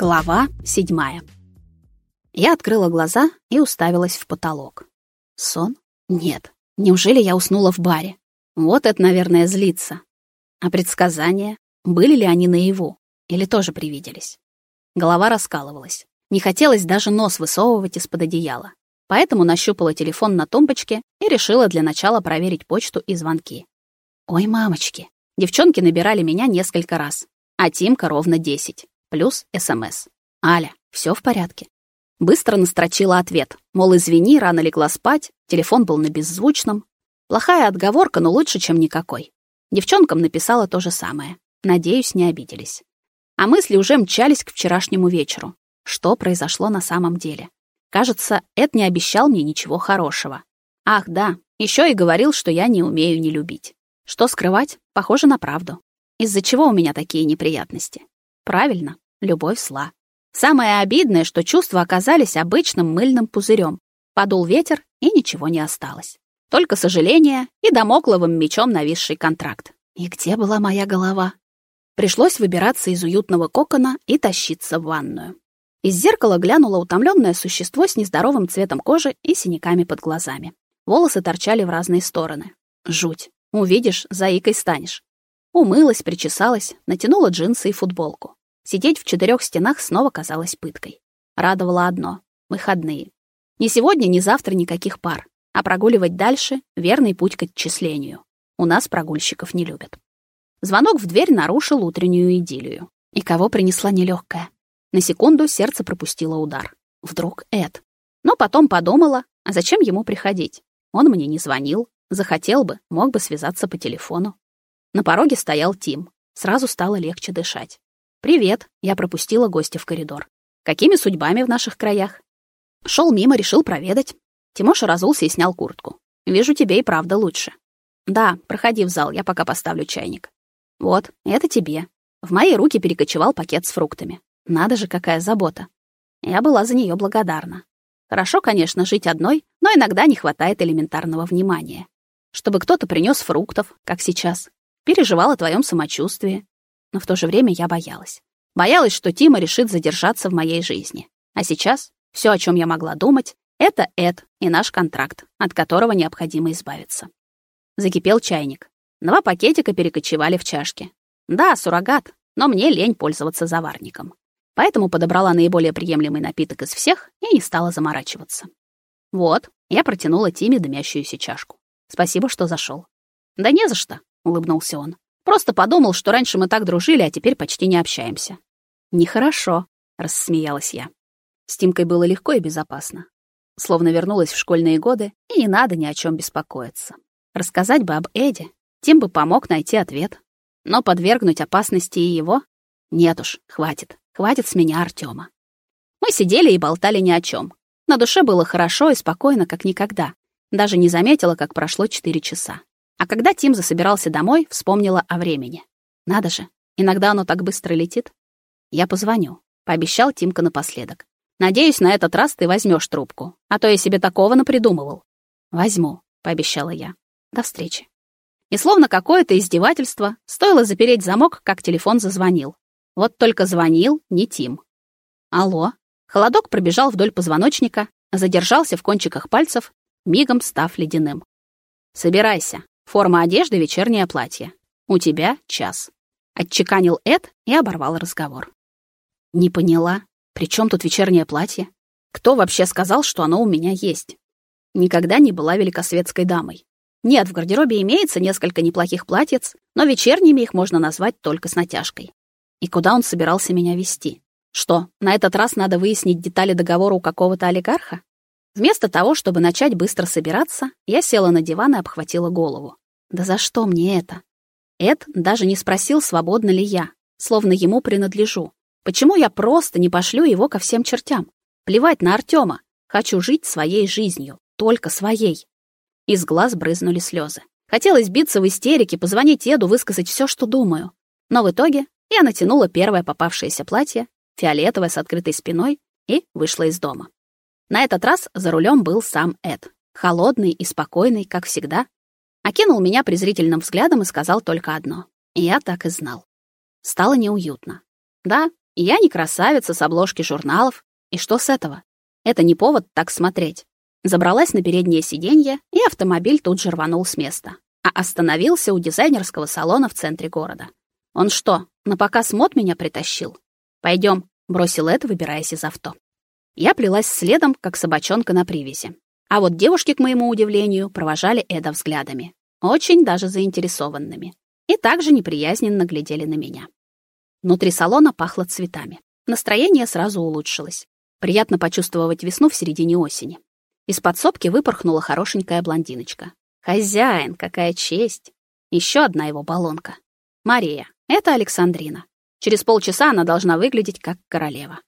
Глава седьмая. Я открыла глаза и уставилась в потолок. Сон? Нет. Неужели я уснула в баре? Вот это, наверное, злится. А предсказания? Были ли они наяву? Или тоже привиделись? Голова раскалывалась. Не хотелось даже нос высовывать из-под одеяла. Поэтому нащупала телефон на тумбочке и решила для начала проверить почту и звонки. Ой, мамочки. Девчонки набирали меня несколько раз, а Тимка ровно десять плюс СМС. «Аля, все в порядке?» Быстро настрочила ответ, мол, извини, рано легла спать, телефон был на беззвучном. Плохая отговорка, но лучше, чем никакой. Девчонкам написала то же самое. Надеюсь, не обиделись. А мысли уже мчались к вчерашнему вечеру. Что произошло на самом деле? Кажется, Эд не обещал мне ничего хорошего. Ах, да, еще и говорил, что я не умею не любить. Что скрывать? Похоже на правду. Из-за чего у меня такие неприятности? Правильно, любовь зла. Самое обидное, что чувства оказались обычным мыльным пузырем. Подул ветер, и ничего не осталось. Только сожаление и домокловым мечом нависший контракт. И где была моя голова? Пришлось выбираться из уютного кокона и тащиться в ванную. Из зеркала глянуло утомленное существо с нездоровым цветом кожи и синяками под глазами. Волосы торчали в разные стороны. Жуть. Увидишь, заикой станешь. Умылась, причесалась, натянула джинсы и футболку. Сидеть в четырех стенах снова казалось пыткой. Радовало одно — выходные. Ни сегодня, ни завтра никаких пар, а прогуливать дальше — верный путь к отчислению. У нас прогульщиков не любят. Звонок в дверь нарушил утреннюю идиллию. И кого принесла нелегкая? На секунду сердце пропустило удар. Вдруг Эд. Но потом подумала, а зачем ему приходить? Он мне не звонил. Захотел бы, мог бы связаться по телефону. На пороге стоял Тим. Сразу стало легче дышать. «Привет», — я пропустила гостя в коридор. «Какими судьбами в наших краях?» Шел мимо, решил проведать. Тимоша разулся и снял куртку. «Вижу, тебе и правда лучше». «Да, проходи в зал, я пока поставлю чайник». «Вот, это тебе». В мои руки перекочевал пакет с фруктами. Надо же, какая забота. Я была за нее благодарна. Хорошо, конечно, жить одной, но иногда не хватает элементарного внимания. Чтобы кто-то принес фруктов, как сейчас. Переживал о твоем самочувствии, но в то же время я боялась. Боялась, что Тима решит задержаться в моей жизни. А сейчас все, о чем я могла думать, это Эд и наш контракт, от которого необходимо избавиться. Закипел чайник. Два пакетика перекочевали в чашки. Да, суррогат, но мне лень пользоваться заварником. Поэтому подобрала наиболее приемлемый напиток из всех и не стала заморачиваться. Вот, я протянула Тиме дымящуюся чашку. Спасибо, что зашел. Да не за что, улыбнулся он. Просто подумал, что раньше мы так дружили, а теперь почти не общаемся. Нехорошо, рассмеялась я. С Тимкой было легко и безопасно. Словно вернулась в школьные годы, и не надо ни о чем беспокоиться. Рассказать бы об Эде, Тим бы помог найти ответ. Но подвергнуть опасности и его? Нет уж, хватит. Хватит с меня Артема. Мы сидели и болтали ни о чем. На душе было хорошо и спокойно, как никогда. Даже не заметила, как прошло четыре часа. А когда Тим засобирался домой, вспомнила о времени. Надо же, иногда оно так быстро летит. Я позвоню, пообещал Тимка напоследок. Надеюсь, на этот раз ты возьмешь трубку, а то я себе такого напридумывал. Возьму, пообещала я. До встречи. И словно какое-то издевательство, стоило запереть замок, как телефон зазвонил. Вот только звонил не Тим. Алло. Холодок пробежал вдоль позвоночника, задержался в кончиках пальцев, мигом став ледяным. Собирайся, Форма одежды — вечернее платье. У тебя час. Отчеканил Эд и оборвал разговор. Не поняла, при чем тут вечернее платье? Кто вообще сказал, что оно у меня есть? Никогда не была великосветской дамой. Нет, в гардеробе имеется несколько неплохих платьиц, но вечерними их можно назвать только с натяжкой. И куда он собирался меня вести? Что, на этот раз надо выяснить детали договора у какого-то олигарха? Вместо того, чтобы начать быстро собираться, я села на диван и обхватила голову. Да за что мне это? Эд даже не спросил, свободна ли я, словно ему принадлежу. Почему я просто не пошлю его ко всем чертям? Плевать на Артема. Хочу жить своей жизнью, только своей. Из глаз брызнули слезы. Хотелось биться в истерике, позвонить Эду, высказать все, что думаю. Но в итоге я натянула первое попавшееся платье, фиолетовое с открытой спиной, и вышла из дома. На этот раз за рулем был сам Эд. Холодный и спокойный, как всегда, Окинул меня презрительным взглядом и сказал только одно. Я так и знал. Стало неуютно. Да, Я не красавица с обложки журналов. И что с этого? Это не повод так смотреть. Забралась на переднее сиденье, и автомобиль тут же рванул с места. А остановился у дизайнерского салона в центре города. Он что, на показ мод меня притащил? Пойдем, бросил это, выбираясь из авто. Я плелась следом, как собачонка на привязи. А вот девушки, к моему удивлению, провожали Эда взглядами, очень даже заинтересованными, и также неприязненно глядели на меня. Внутри салона пахло цветами. Настроение сразу улучшилось. Приятно почувствовать весну в середине осени. Из подсобки выпорхнула хорошенькая блондиночка. Хозяин, какая честь! Еще одна его баллонка. Мария, это Александрина. Через полчаса она должна выглядеть как королева.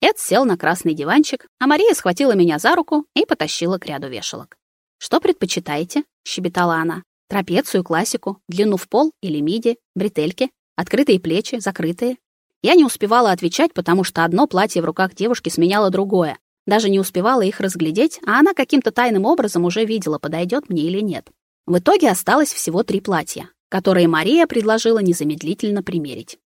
Эд сел на красный диванчик, а Мария схватила меня за руку и потащила к ряду вешалок. «Что предпочитаете?» — щебетала она. «Трапецию, классику, длину в пол или миди, бретельки, открытые плечи, закрытые?» Я не успевала отвечать, потому что одно платье в руках девушки сменяло другое. Даже не успевала их разглядеть, а она каким-то тайным образом уже видела, подойдет мне или нет. В итоге осталось всего три платья, которые Мария предложила незамедлительно примерить.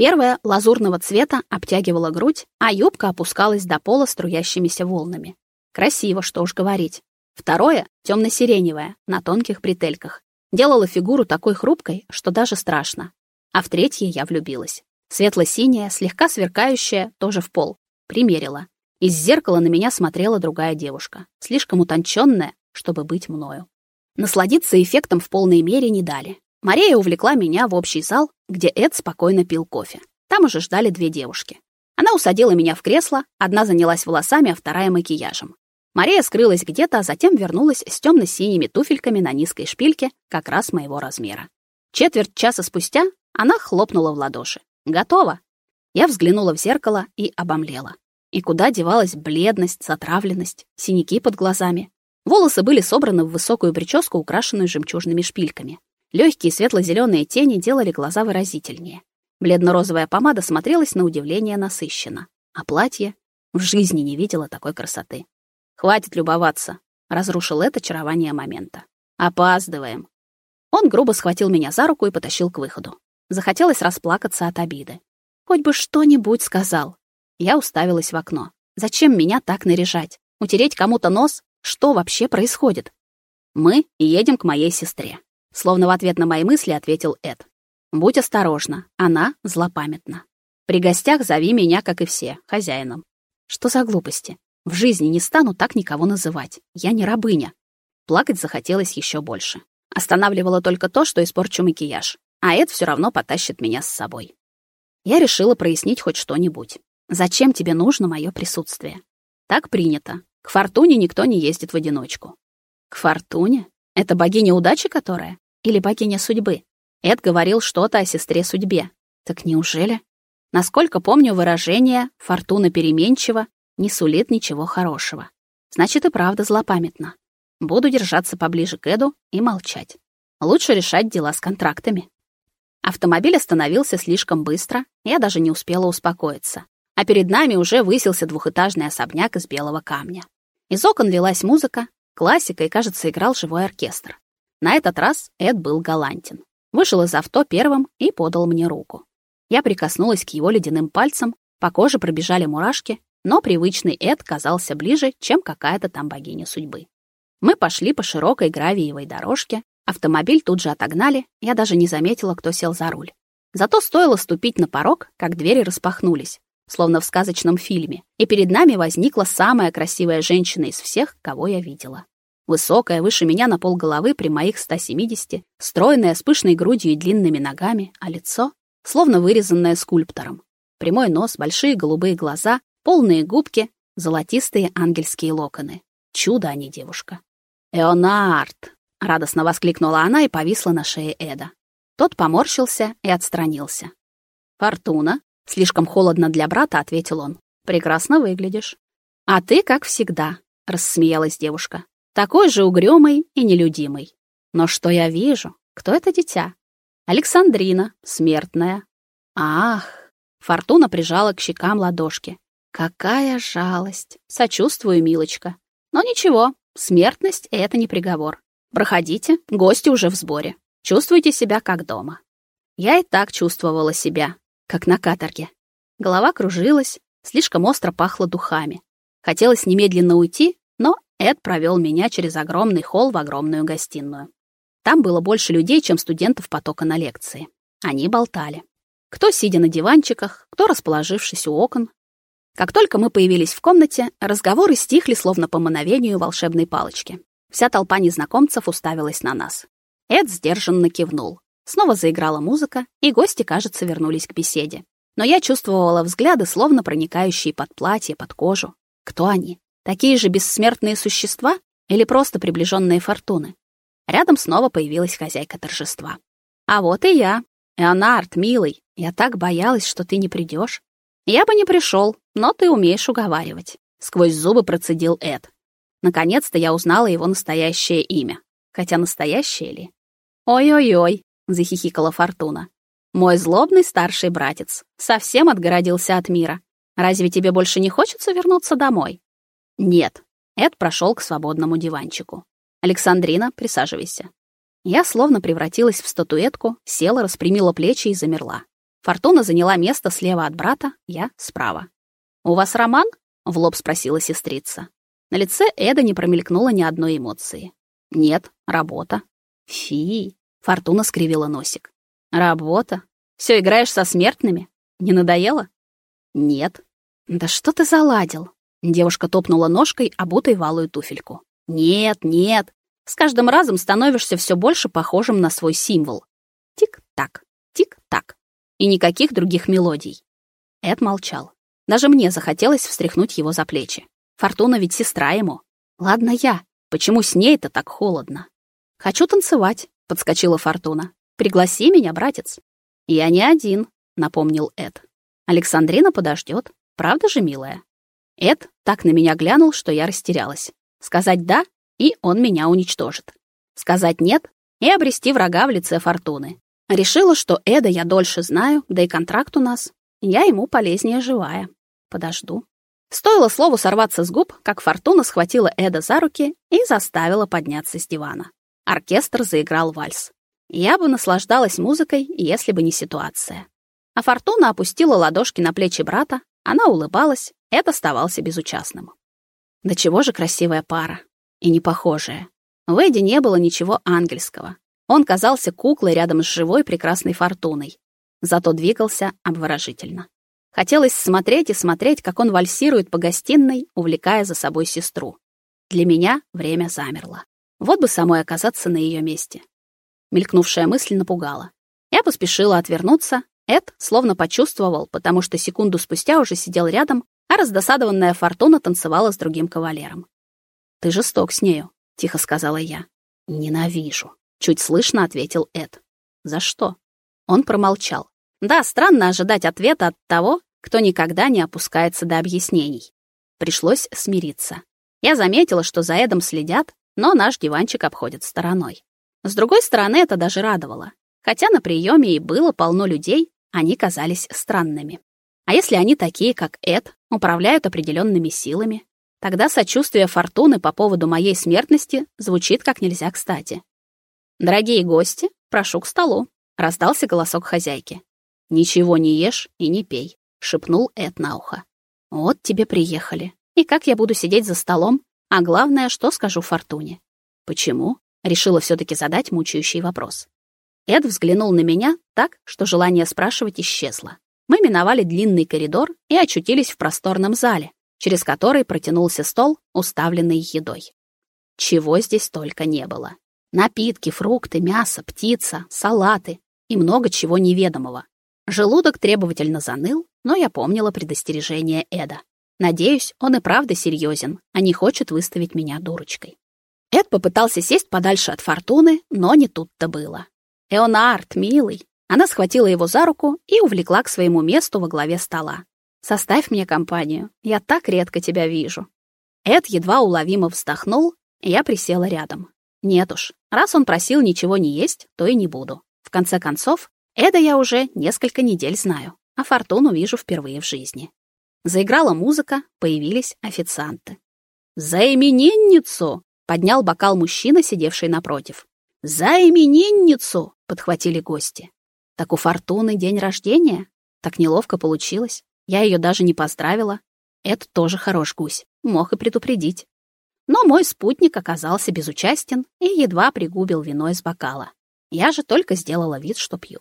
Первое, лазурного цвета, обтягивала грудь, а юбка опускалась до пола струящимися волнами. Красиво, что уж говорить. Второе, темно-сиреневое, на тонких бретельках. Делала фигуру такой хрупкой, что даже страшно. А в третье я влюбилась. Светло-синяя, слегка сверкающая, тоже в пол. Примерила. Из зеркала на меня смотрела другая девушка, слишком утонченная, чтобы быть мною. Насладиться эффектом в полной мере не дали. Мария увлекла меня в общий зал, где Эд спокойно пил кофе. Там уже ждали две девушки. Она усадила меня в кресло, одна занялась волосами, а вторая макияжем. Мария скрылась где-то, а затем вернулась с темно-синими туфельками на низкой шпильке, как раз моего размера. Четверть часа спустя она хлопнула в ладоши. Готово. Я взглянула в зеркало и обомлела. И куда девалась бледность, затравленность, синяки под глазами? Волосы были собраны в высокую прическу, украшенную жемчужными шпильками. Легкие светло-зеленые тени делали глаза выразительнее. Бледно-розовая помада смотрелась на удивление насыщенно, а платье в жизни не видела такой красоты. Хватит любоваться, разрушил это очарование момента. Опаздываем. Он грубо схватил меня за руку и потащил к выходу. Захотелось расплакаться от обиды. Хоть бы что-нибудь сказал. Я уставилась в окно. Зачем меня так наряжать? Утереть кому-то нос? Что вообще происходит? Мы едем к моей сестре. Словно в ответ на мои мысли ответил Эд. Будь осторожна, она злопамятна. При гостях зови меня, как и все, хозяином. Что за глупости? В жизни не стану так никого называть. Я не рабыня. Плакать захотелось еще больше. Останавливало только то, что испорчу макияж а Эд все равно потащит меня с собой. Я решила прояснить хоть что-нибудь. Зачем тебе нужно мое присутствие? Так принято. К Фортуне никто не ездит в одиночку. К Фортуне? Это богиня удачи которая? Или богиня судьбы? Эд говорил что-то о сестре судьбе. Так неужели? Насколько помню выражение «фортуна переменчива» не сулит ничего хорошего. Значит, и правда злопамятна. Буду держаться поближе к Эду и молчать. Лучше решать дела с контрактами. Автомобиль остановился слишком быстро, я даже не успела успокоиться. А перед нами уже высился двухэтажный особняк из белого камня. Из окон лилась музыка, классика и, кажется, играл живой оркестр. На этот раз Эд был галантен. Вышел из авто первым и подал мне руку. Я прикоснулась к его ледяным пальцам, по коже пробежали мурашки, но привычный Эд казался ближе, чем какая-то там богиня судьбы. Мы пошли по широкой гравиевой дорожке, Автомобиль тут же отогнали, я даже не заметила, кто сел за руль. Зато стоило ступить на порог, как двери распахнулись, словно в сказочном фильме, и перед нами возникла самая красивая женщина из всех, кого я видела. Высокая, выше меня на полголовы при моих 170, стройная, с пышной грудью и длинными ногами, а лицо словно вырезанное скульптором. Прямой нос, большие голубые глаза, полные губки, золотистые ангельские локоны. Чудо, а не девушка. «Эонард!» Радостно воскликнула она и повисла на шее Эда. Тот поморщился и отстранился. «Фортуна?» — слишком холодно для брата, ответил он. «Прекрасно выглядишь». «А ты, как всегда», — рассмеялась девушка. «Такой же угрюмый и нелюдимый. Но что я вижу? Кто это дитя?» «Александрина, смертная». «Ах!» — Фортуна прижала к щекам ладошки. «Какая жалость! Сочувствую, милочка. Но ничего, смертность — это не приговор. Проходите, гости уже в сборе. Чувствуйте себя как дома. Я и так чувствовала себя, как на каторге. Голова кружилась, слишком остро пахло духами. Хотелось немедленно уйти, но Эд провел меня через огромный холл в огромную гостиную. Там было больше людей, чем студентов потока на лекции. Они болтали. Кто сидя на диванчиках, кто расположившись у окон. Как только мы появились в комнате, разговоры стихли словно по мановению волшебной палочки. Вся толпа незнакомцев уставилась на нас. Эд сдержанно кивнул. Снова заиграла музыка, и гости, кажется, вернулись к беседе. Но я чувствовала взгляды, словно проникающие под платье, под кожу. Кто они? Такие же бессмертные существа или просто приближенные фортуны? Рядом снова появилась хозяйка торжества. А вот и я. Эонард, милый, я так боялась, что ты не придешь. Я бы не пришел, но ты умеешь уговаривать. Сквозь зубы процедил Эд. Наконец-то я узнала его настоящее имя. Хотя настоящее ли? Ой-ой-ой, захихикала Фортуна. Мой злобный старший братец совсем отгородился от мира. Разве тебе больше не хочется вернуться домой? Нет. Эд прошел к свободному диванчику. Александрина, присаживайся. Я словно превратилась в статуэтку, села, распрямила плечи и замерла. Фортуна заняла место слева от брата, я справа. «У вас роман?» — в лоб спросила сестрица. На лице Эда не промелькнуло ни одной эмоции. «Нет, работа». «Фи!» — Фортуна скривила носик. «Работа? Все играешь со смертными? Не надоело?» «Нет». «Да что ты заладил?» Девушка топнула ножкой, обутой валую туфельку. «Нет, нет. С каждым разом становишься все больше похожим на свой символ. Тик-так, тик-так. И никаких других мелодий». Эд молчал. Даже мне захотелось встряхнуть его за плечи. Фортуна ведь сестра ему. Ладно я. Почему с ней-то так холодно? «Хочу танцевать», — подскочила Фортуна. «Пригласи меня, братец». «Я не один», — напомнил Эд. «Александрина подождет. Правда же, милая?» Эд так на меня глянул, что я растерялась. Сказать «да» — и он меня уничтожит. Сказать «нет» — и обрести врага в лице Фортуны. Решила, что Эда я дольше знаю, да и контракт у нас. Я ему полезнее живая. Подожду. Стоило слову сорваться с губ, как Фортуна схватила Эда за руки и заставила подняться с дивана. Оркестр заиграл вальс. Я бы наслаждалась музыкой, если бы не ситуация. А Фортуна опустила ладошки на плечи брата, она улыбалась, Эд оставался безучастным. Да чего же красивая пара. И не похожая. В Эдди не было ничего ангельского. Он казался куклой рядом с живой прекрасной фортуной. Зато двигался обворожительно. Хотелось смотреть и смотреть, как он вальсирует по гостиной, увлекая за собой сестру. Для меня время замерло. Вот бы самой оказаться на ее месте. Мелькнувшая мысль напугала. Я поспешила отвернуться. Эд словно почувствовал, потому что секунду спустя уже сидел рядом, а раздосадованная Фортуна танцевала с другим кавалером. «Ты жесток с нею», — тихо сказала я. «Ненавижу», — чуть слышно ответил Эд. «За что?» Он промолчал. Да, странно ожидать ответа от того, кто никогда не опускается до объяснений. Пришлось смириться. Я заметила, что за Эдом следят, но наш диванчик обходит стороной. С другой стороны, это даже радовало. Хотя на приеме и было полно людей, они казались странными. А если они такие, как Эд, управляют определенными силами, тогда сочувствие фортуны по поводу моей смертности звучит как нельзя кстати. «Дорогие гости, прошу к столу», — раздался голосок хозяйки. «Ничего не ешь и не пей», — шепнул Эд на ухо. «Вот тебе приехали. И как я буду сидеть за столом? А главное, что скажу Фортуне?» «Почему?» — решила все таки задать мучающий вопрос. Эд взглянул на меня так, что желание спрашивать исчезло. Мы миновали длинный коридор и очутились в просторном зале, через который протянулся стол, уставленный едой. Чего здесь только не было. Напитки, фрукты, мясо, птица, салаты и много чего неведомого. Желудок требовательно заныл, но я помнила предостережение Эда. Надеюсь, он и правда серьезен, а не хочет выставить меня дурочкой. Эд попытался сесть подальше от Фортуны, но не тут-то было. «Эонард, милый, она схватила его за руку и увлекла к своему месту во главе стола. «Составь мне компанию. Я так редко тебя вижу». Эд едва уловимо вздохнул, и я присела рядом. Нет уж, раз он просил ничего не есть, то и не буду. В конце концов, Эда я уже несколько недель знаю, а Фортуну вижу впервые в жизни. Заиграла музыка, появились официанты. «За именинницу!» — поднял бокал мужчина, сидевший напротив. «За именинницу!» — подхватили гости. Так у Фортуны день рождения? Так неловко получилось. Я ее даже не поздравила. Это тоже хорош гусь, мог и предупредить. Но мой спутник оказался безучастен и едва пригубил вино из бокала. Я же только сделала вид, что пью.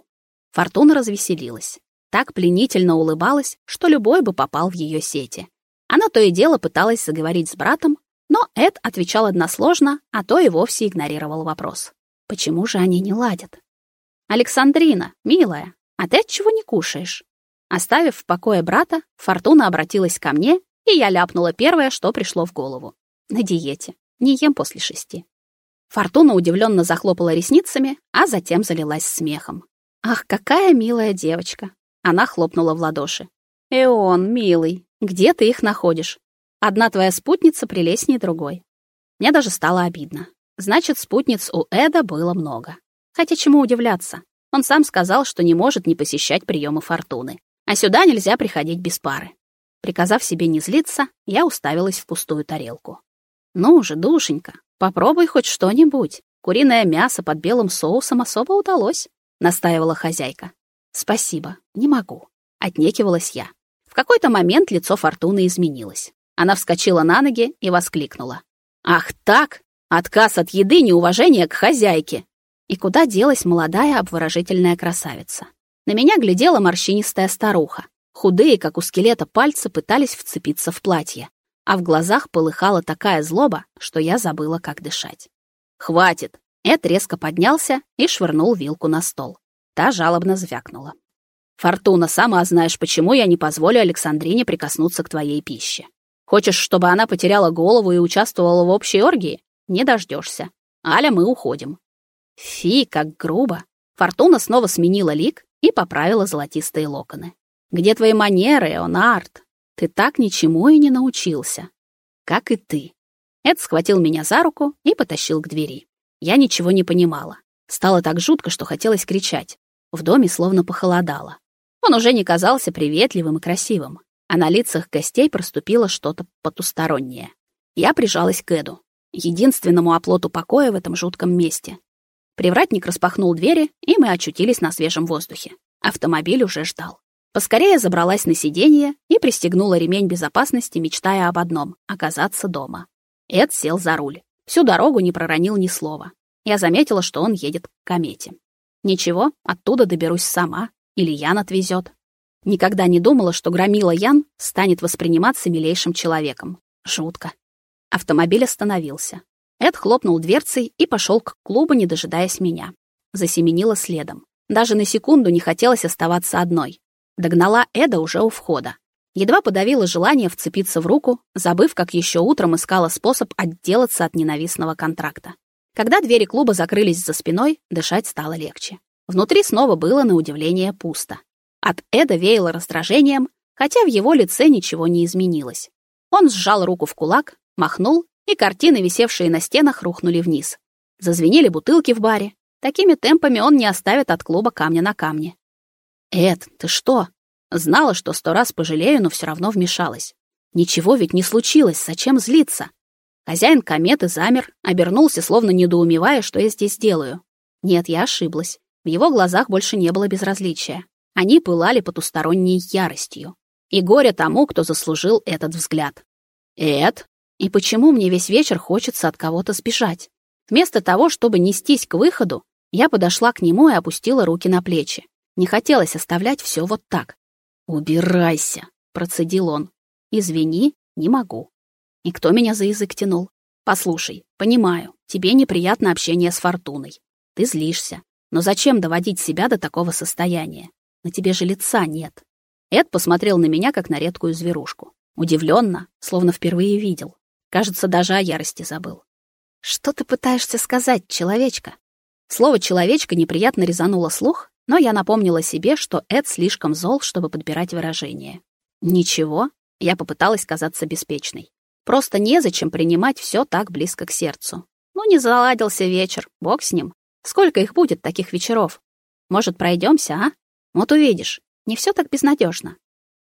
Фортуна развеселилась. Так пленительно улыбалась, что любой бы попал в ее сети. Она то и дело пыталась заговорить с братом, но Эд отвечал односложно, а то и вовсе игнорировал вопрос. Почему же они не ладят? «Александрина, милая, а ты отчего не кушаешь?» Оставив в покое брата, Фортуна обратилась ко мне, и я ляпнула первое, что пришло в голову. На диете. Не ем после шести. Фортуна удивленно захлопала ресницами, а затем залилась смехом. «Ах, какая милая девочка!» Она хлопнула в ладоши. «Эон, милый, где ты их находишь? Одна твоя спутница прелестнее другой». Мне даже стало обидно. Значит, спутниц у Эда было много. Хотя чему удивляться? Он сам сказал, что не может не посещать приемы Фортуны. А сюда нельзя приходить без пары. Приказав себе не злиться, я уставилась в пустую тарелку. «Ну же, душенька, попробуй хоть что-нибудь. Куриное мясо под белым соусом особо удалось», — настаивала хозяйка. «Спасибо, не могу», — отнекивалась я. В какой-то момент лицо Фортуны изменилось. Она вскочила на ноги и воскликнула. «Ах так! Отказ от еды, неуважение к хозяйке!» И куда делась молодая обворожительная красавица? На меня глядела морщинистая старуха. Худые, как у скелета, пальцы пытались вцепиться в платье а в глазах полыхала такая злоба, что я забыла, как дышать. «Хватит!» Эд резко поднялся и швырнул вилку на стол. Та жалобно звякнула. «Фортуна, сама знаешь, почему я не позволю Александрине прикоснуться к твоей пище. Хочешь, чтобы она потеряла голову и участвовала в общей оргии? Не дождешься. Аля, мы уходим». Фи, как грубо. Фортуна снова сменила лик и поправила золотистые локоны. «Где твои манеры, Эонард? Ты так ничему и не научился. Как и ты. Эд схватил меня за руку и потащил к двери. Я ничего не понимала. Стало так жутко, что хотелось кричать. В доме словно похолодало. Он уже не казался приветливым и красивым, а на лицах гостей проступило что-то потустороннее. Я прижалась к Эду, единственному оплоту покоя в этом жутком месте. Привратник распахнул двери, и мы очутились на свежем воздухе. Автомобиль уже ждал. Поскорее забралась на сиденье и пристегнула ремень безопасности, мечтая об одном — оказаться дома. Эд сел за руль. Всю дорогу не проронил ни слова. Я заметила, что он едет к комете. Ничего, оттуда доберусь сама, или Ян отвезет. Никогда не думала, что громила Ян станет восприниматься милейшим человеком. Жутко. Автомобиль остановился. Эд хлопнул дверцей и пошел к клубу, не дожидаясь меня. Засеменила следом. Даже на секунду не хотелось оставаться одной. Догнала Эда уже у входа. Едва подавила желание вцепиться в руку, забыв, как еще утром искала способ отделаться от ненавистного контракта. Когда двери клуба закрылись за спиной, дышать стало легче. Внутри снова было, на удивление, пусто. От Эда веяло раздражением, хотя в его лице ничего не изменилось. Он сжал руку в кулак, махнул, и картины, висевшие на стенах, рухнули вниз. Зазвенели бутылки в баре. Такими темпами он не оставит от клуба камня на камне. «Эд, ты что?» Знала, что сто раз пожалею, но все равно вмешалась. Ничего ведь не случилось, зачем злиться? Хозяин кометы замер, обернулся, словно недоумевая, что я здесь делаю. Нет, я ошиблась. В его глазах больше не было безразличия. Они пылали потусторонней яростью. И горе тому, кто заслужил этот взгляд. «Эд, и почему мне весь вечер хочется от кого-то сбежать?» Вместо того, чтобы нестись к выходу, я подошла к нему и опустила руки на плечи. Не хотелось оставлять все вот так. «Убирайся!» — процедил он. «Извини, не могу». И кто меня за язык тянул? «Послушай, понимаю, тебе неприятно общение с Фортуной. Ты злишься. Но зачем доводить себя до такого состояния? На тебе же лица нет». Эд посмотрел на меня, как на редкую зверушку. Удивленно, словно впервые видел. Кажется, даже о ярости забыл. «Что ты пытаешься сказать, человечка?» Слово «человечка» неприятно резануло слух, но я напомнила себе, что Эд слишком зол, чтобы подбирать выражения. Ничего, я попыталась казаться беспечной. Просто незачем принимать все так близко к сердцу. Ну, не заладился вечер, бог с ним. Сколько их будет, таких вечеров? Может, пройдемся, а? Вот увидишь, не все так безнадежно.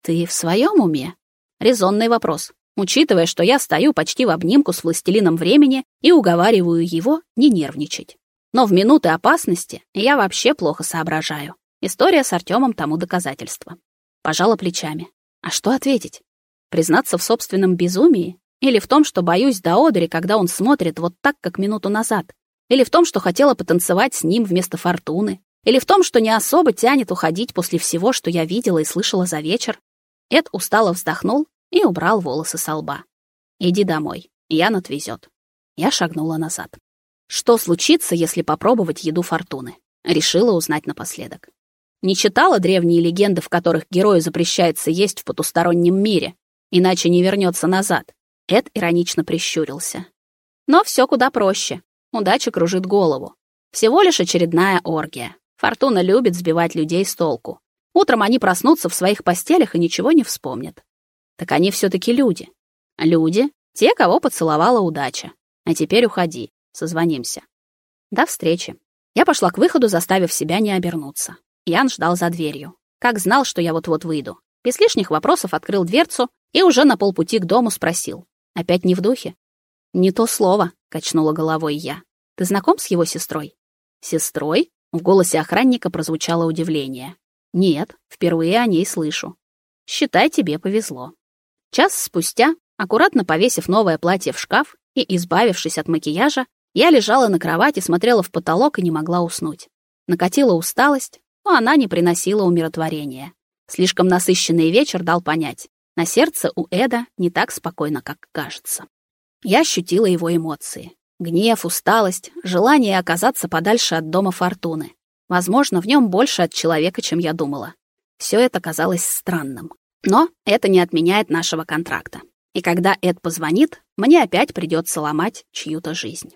Ты в своем уме? Резонный вопрос, учитывая, что я стою почти в обнимку с властелином времени и уговариваю его не нервничать. Но в минуты опасности я вообще плохо соображаю. История с Артемом тому доказательство. Пожала плечами. А что ответить? Признаться в собственном безумии? Или в том, что боюсь до одури, когда он смотрит вот так, как минуту назад? Или в том, что хотела потанцевать с ним вместо фортуны? Или в том, что не особо тянет уходить после всего, что я видела и слышала за вечер? Эд устало вздохнул и убрал волосы со лба. «Иди домой, Ян отвезет». Я шагнула назад. Что случится, если попробовать еду фортуны? Решила узнать напоследок. Не читала древние легенды, в которых герою запрещается есть в потустороннем мире, иначе не вернется назад. Эд иронично прищурился. Но все куда проще. Удача кружит голову. Всего лишь очередная оргия. Фортуна любит сбивать людей с толку. Утром они проснутся в своих постелях и ничего не вспомнят. Так они все таки люди. Люди — те, кого поцеловала удача. А теперь уходи, созвонимся. До встречи. Я пошла к выходу, заставив себя не обернуться. Ян ждал за дверью. Как знал, что я вот-вот выйду. Без лишних вопросов открыл дверцу и уже на полпути к дому спросил. «Опять не в духе?» «Не то слово», — качнула головой я. «Ты знаком с его сестрой?» «Сестрой?» — в голосе охранника прозвучало удивление. «Нет, впервые о ней слышу. Считай, тебе повезло». Час спустя, аккуратно повесив новое платье в шкаф и избавившись от макияжа, я лежала на кровати, смотрела в потолок и не могла уснуть. Накатила усталость, но она не приносила умиротворения. Слишком насыщенный вечер дал понять, на сердце у Эда не так спокойно, как кажется. Я ощутила его эмоции. Гнев, усталость, желание оказаться подальше от дома Фортуны. Возможно, в нем больше от человека, чем я думала. Все это казалось странным. Но это не отменяет нашего контракта. И когда Эд позвонит, мне опять придется ломать чью-то жизнь.